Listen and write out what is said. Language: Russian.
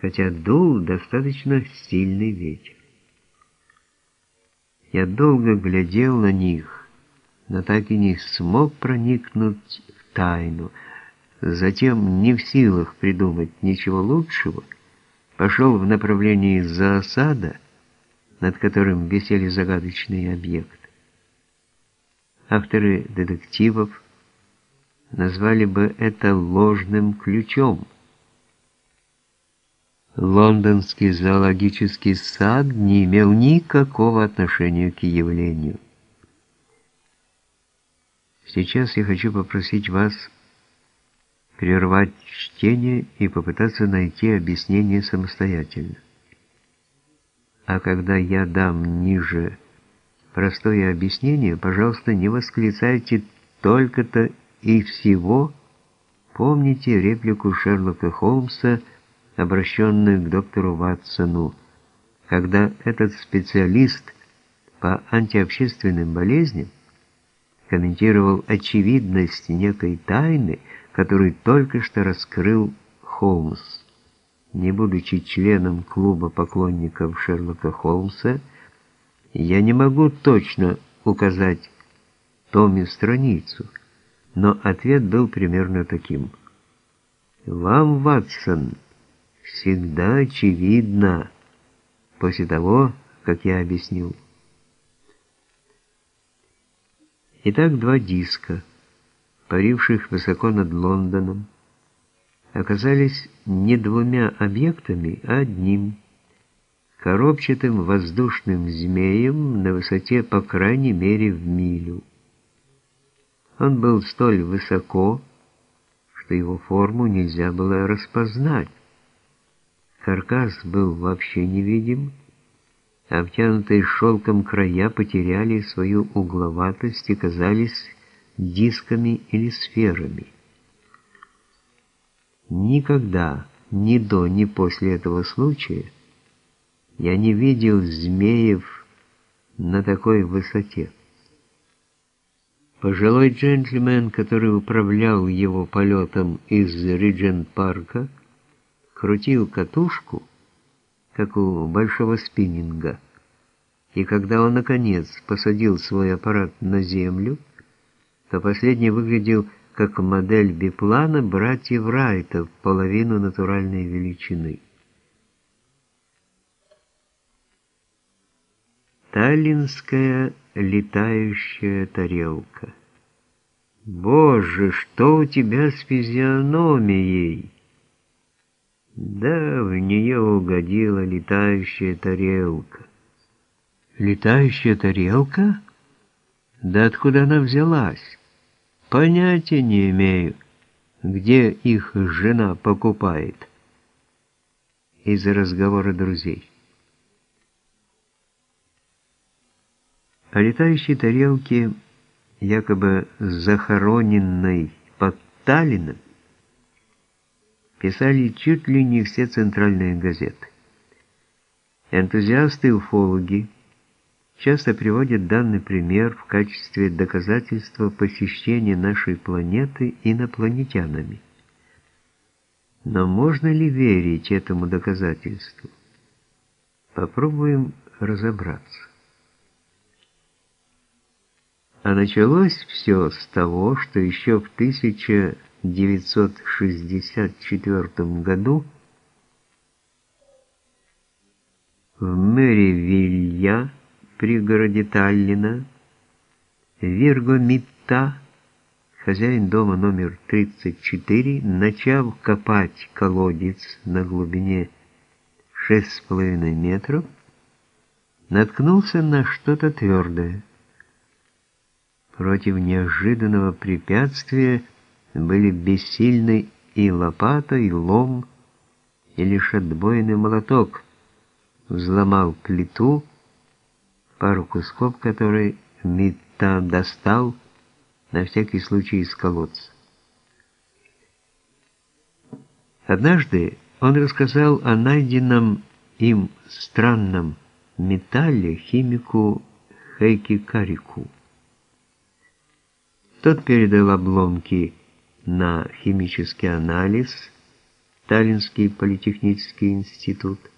хотя дул достаточно сильный ветер. Я долго глядел на них, но так и не смог проникнуть в тайну. Затем, не в силах придумать ничего лучшего, пошел в направлении заосада, над которым висели загадочные объекты. Авторы детективов назвали бы это ложным ключом – Лондонский зоологический сад не имел никакого отношения к явлению. Сейчас я хочу попросить вас прервать чтение и попытаться найти объяснение самостоятельно. А когда я дам ниже простое объяснение, пожалуйста, не восклицайте только-то и всего. Помните реплику Шерлока Холмса – обращенную к доктору Ватсону, когда этот специалист по антиобщественным болезням комментировал очевидность некой тайны, которую только что раскрыл Холмс. Не будучи членом клуба поклонников Шерлока Холмса, я не могу точно указать том и страницу, но ответ был примерно таким. «Вам, Ватсон, всегда очевидно после того, как я объяснил. Итак, два диска, паривших высоко над Лондоном, оказались не двумя объектами, а одним, коробчатым воздушным змеем на высоте по крайней мере в милю. Он был столь высоко, что его форму нельзя было распознать. Каркас был вообще невидим, обтянутые шелком края потеряли свою угловатость и казались дисками или сферами. Никогда, ни до, ни после этого случая, я не видел змеев на такой высоте. Пожилой джентльмен, который управлял его полетом из Риджент-парка, крутил катушку, как у большого спиннинга, и когда он, наконец, посадил свой аппарат на землю, то последний выглядел как модель биплана братьев Райтов, половину натуральной величины. Таллинская летающая тарелка. Боже, что у тебя с физиономией? Да, в нее угодила летающая тарелка. Летающая тарелка? Да откуда она взялась? Понятия не имею, где их жена покупает. Из-за разговора друзей. О летающей тарелке, якобы захороненной под Таллином, писали чуть ли не все центральные газеты. Энтузиасты-уфологи часто приводят данный пример в качестве доказательства посещения нашей планеты инопланетянами. Но можно ли верить этому доказательству? Попробуем разобраться. А началось все с того, что еще в 1000 1964 году в Мэривилья, пригороде Таллина, Вирго Митта, хозяин дома номер 34, начав копать колодец на глубине 6,5 метров, наткнулся на что-то твердое. Против неожиданного препятствия были бессильны и лопата, и лом, и лишь отбойный молоток взломал плиту, пару кусков которой Митта достал на всякий случай из колодца. Однажды он рассказал о найденном им странном металле химику Хейки Карику. Тот передал обломки на химический анализ, Таллинский политехнический институт –